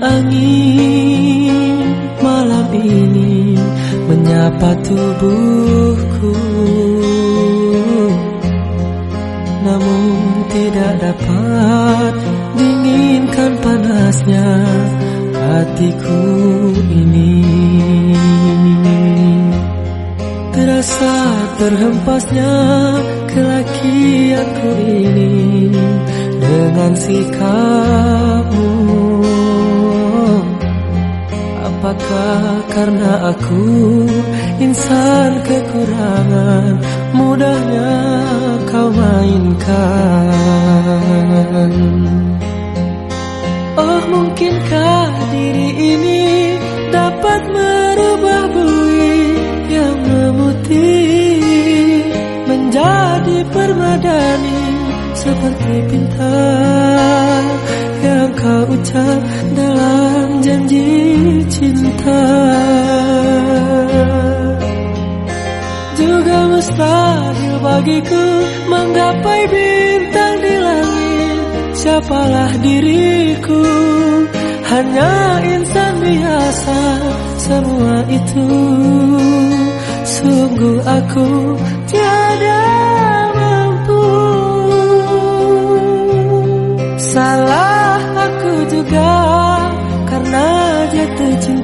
angin malam ini menyapa tubuhku. Namun tidak dapat dinginkan panasnya hatiku ini. Terasa terhempasnya kelakianku ini dengan sikapmu Apakah karena aku insan kekurangan Mudahnya kau mainkan? Oh mungkinkah diri ini dapat merubah bui yang memutih Menjadi permadani seperti bintang yang kau ucap dalam janji cinta. Juga mustahil bagiku menggapai bintang di langit. Siapalah diriku? Hanya insan biasa Semua itu. Sungguh aku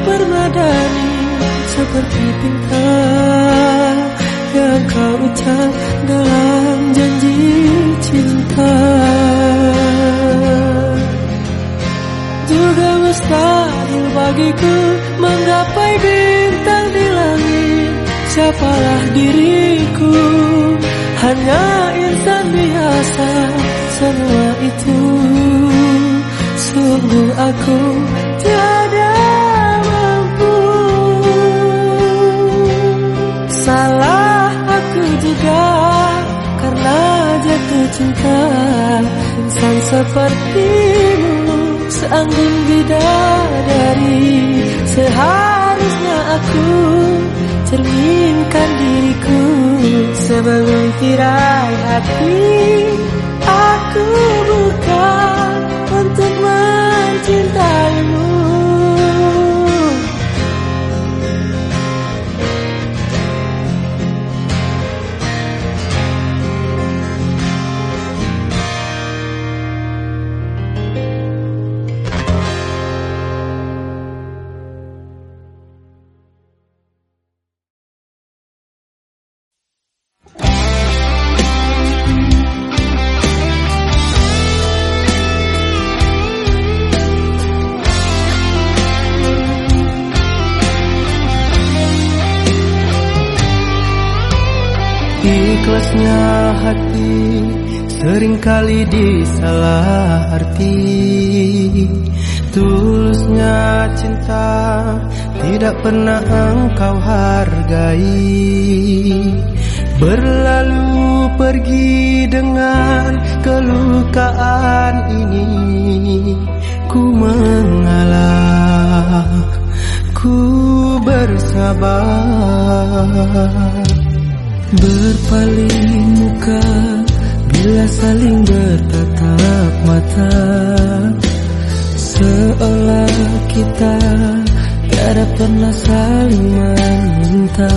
permadani seperti bintang yang kau ucap dalam janji cinta. Juga mustahil bagiku menggapai bintang di langit. Siapalah diriku? Hanya insan biasa Semua itu. Sungguh aku cinta Insan sepertimu Seanggun bidadari. Seharusnya aku cerminkan diriku sebelum tirai hati. Aku buka untuk mencintaimu sering kali disalah arti. Tulusnya cinta tidak pernah engkau hargai. Berlalu pergi dengan kelukaan ini Ku mengalah, ku bersabar. Berpaling muka bila saling bertatap mata Seolah kita tiada pernah saling meminta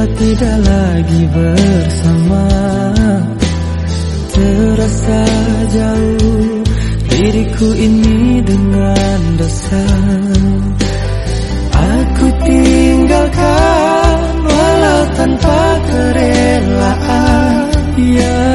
bila tidak lagi bersama. Terasa jauh diriku ini dengan dosa. Aku tinggalkan walau tanpa kerelaan. Yang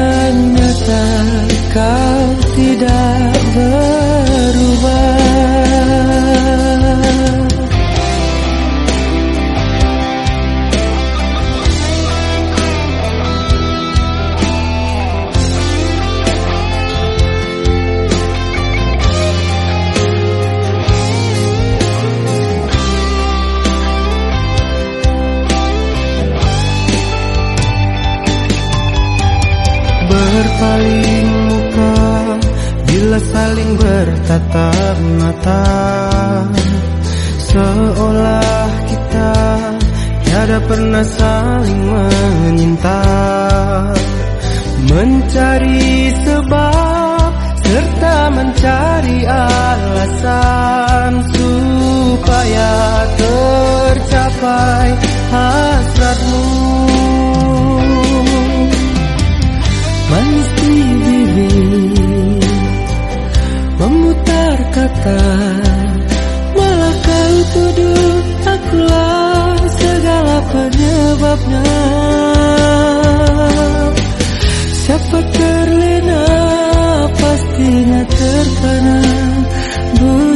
bertatap mata Seolah kita Tiada pernah saling menyinta. Mencari sebab Serta mencari alasan Supaya tercapai hasratmu kata Malah kau tuduh Akulah segala penyebabnya. Siapa terlena Pastinya terpana. Bujurnya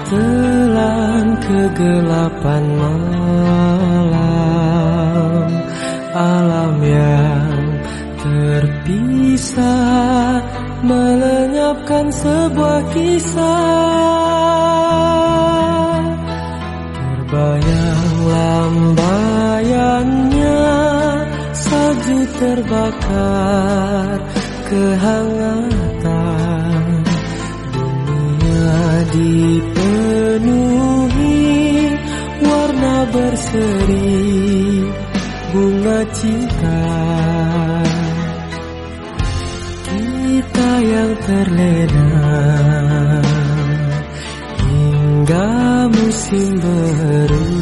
Ditelan kegelapan malam Alam yang terpisah Melenyapkan sebuah kisah. Terbayang lambayannya Salju terbakar kehangatan cinta. Kita yang terlena Hingga musim berubah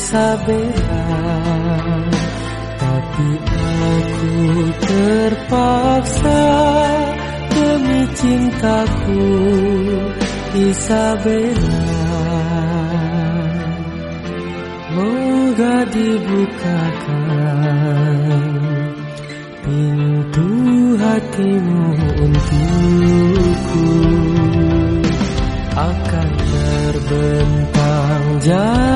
Isabella Tapi aku terpaksa demi cintaku Isabella Moga dibukakan pintu hatimu untukku. Akan terbentang jalan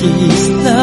Kiss the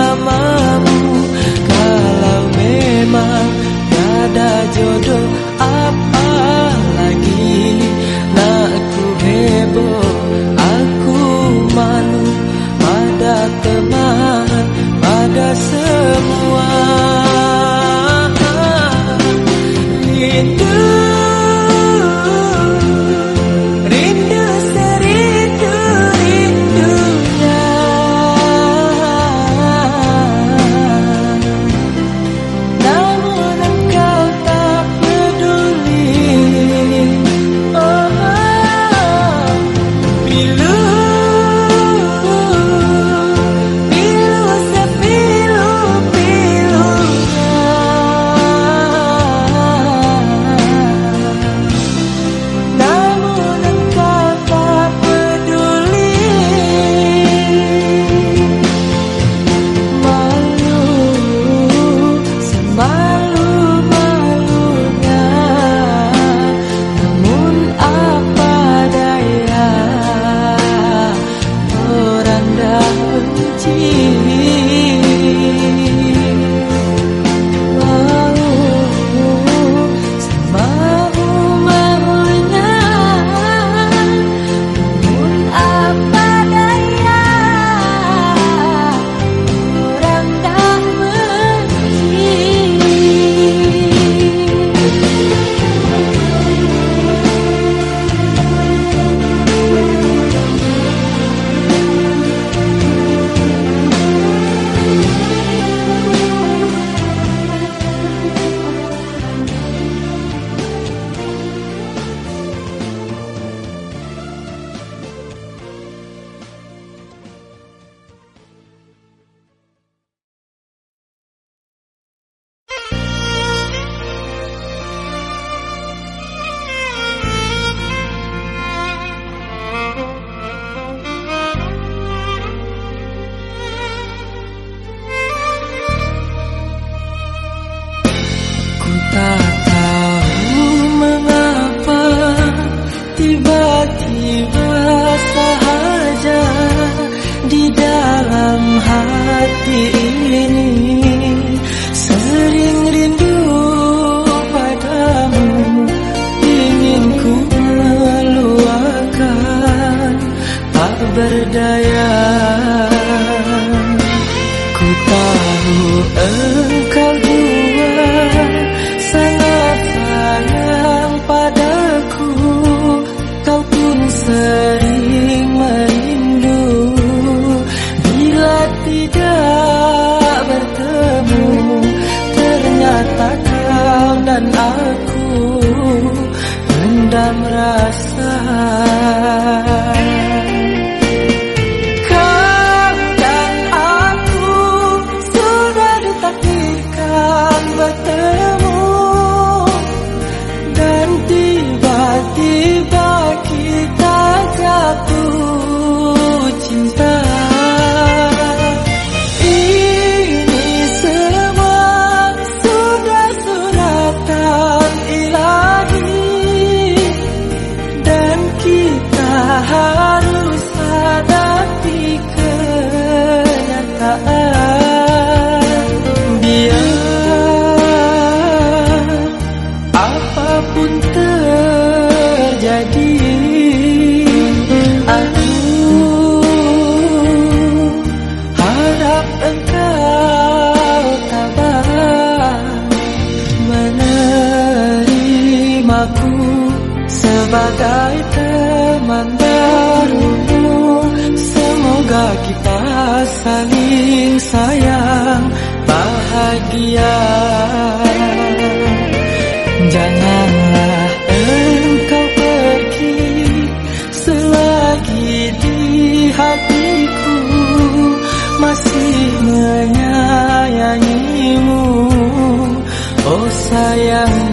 sayang bahagia. Janganlah engkau pergi selagi di hatiku Masih menyayangimu. Oh sayangku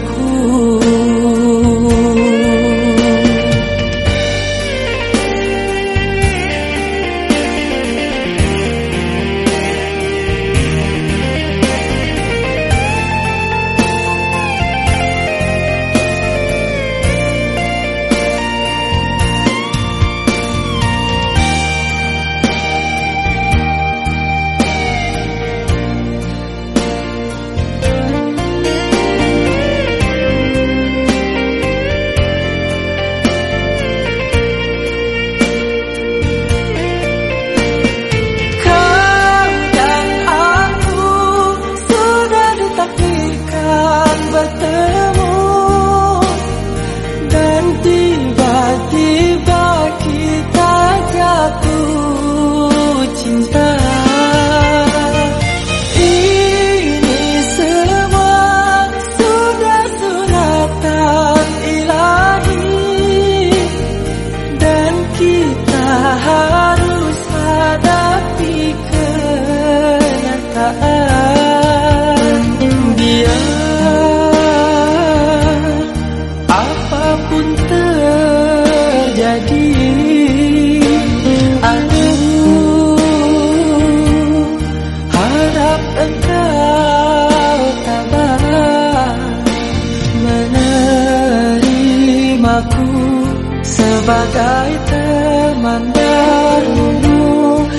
sebagai teman barumu.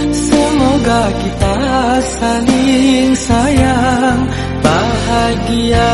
Semoga kita saling sayang bahagia